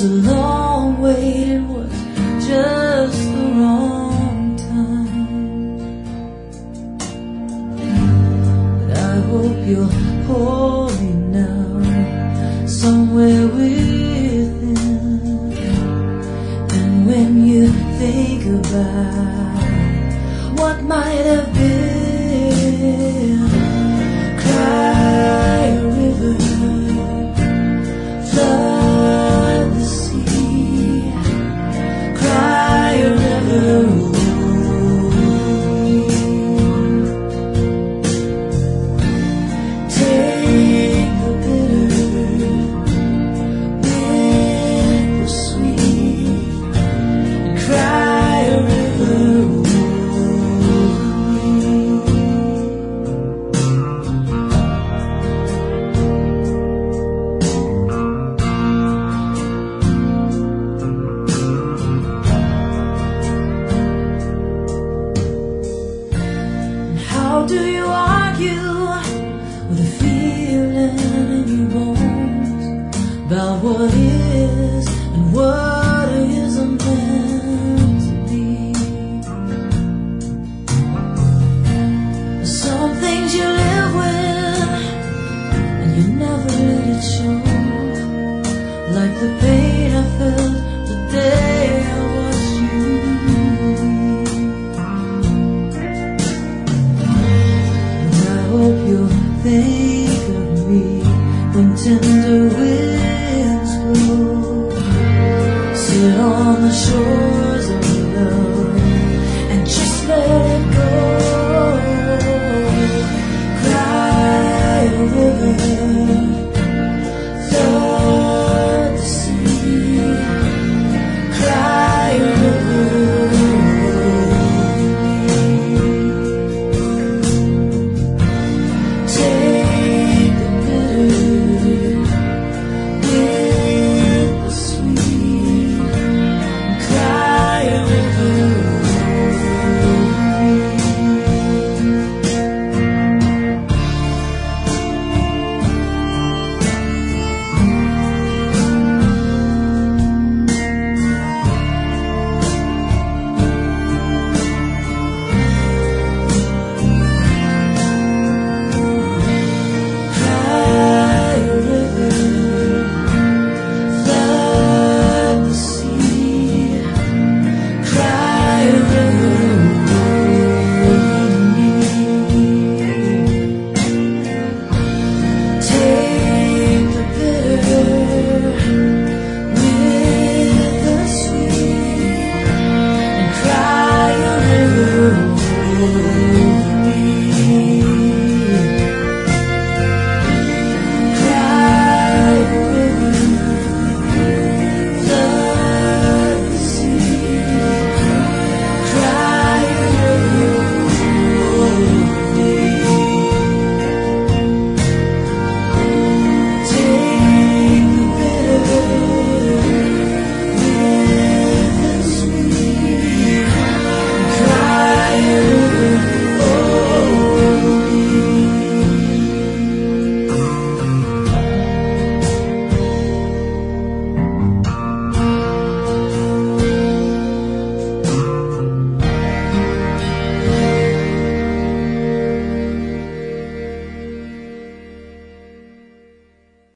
the long wait, it was just the wrong time. But I hope you're holy now, somewhere within. And when you think about what might have been, do you argue with a feeling in your bones about what is and what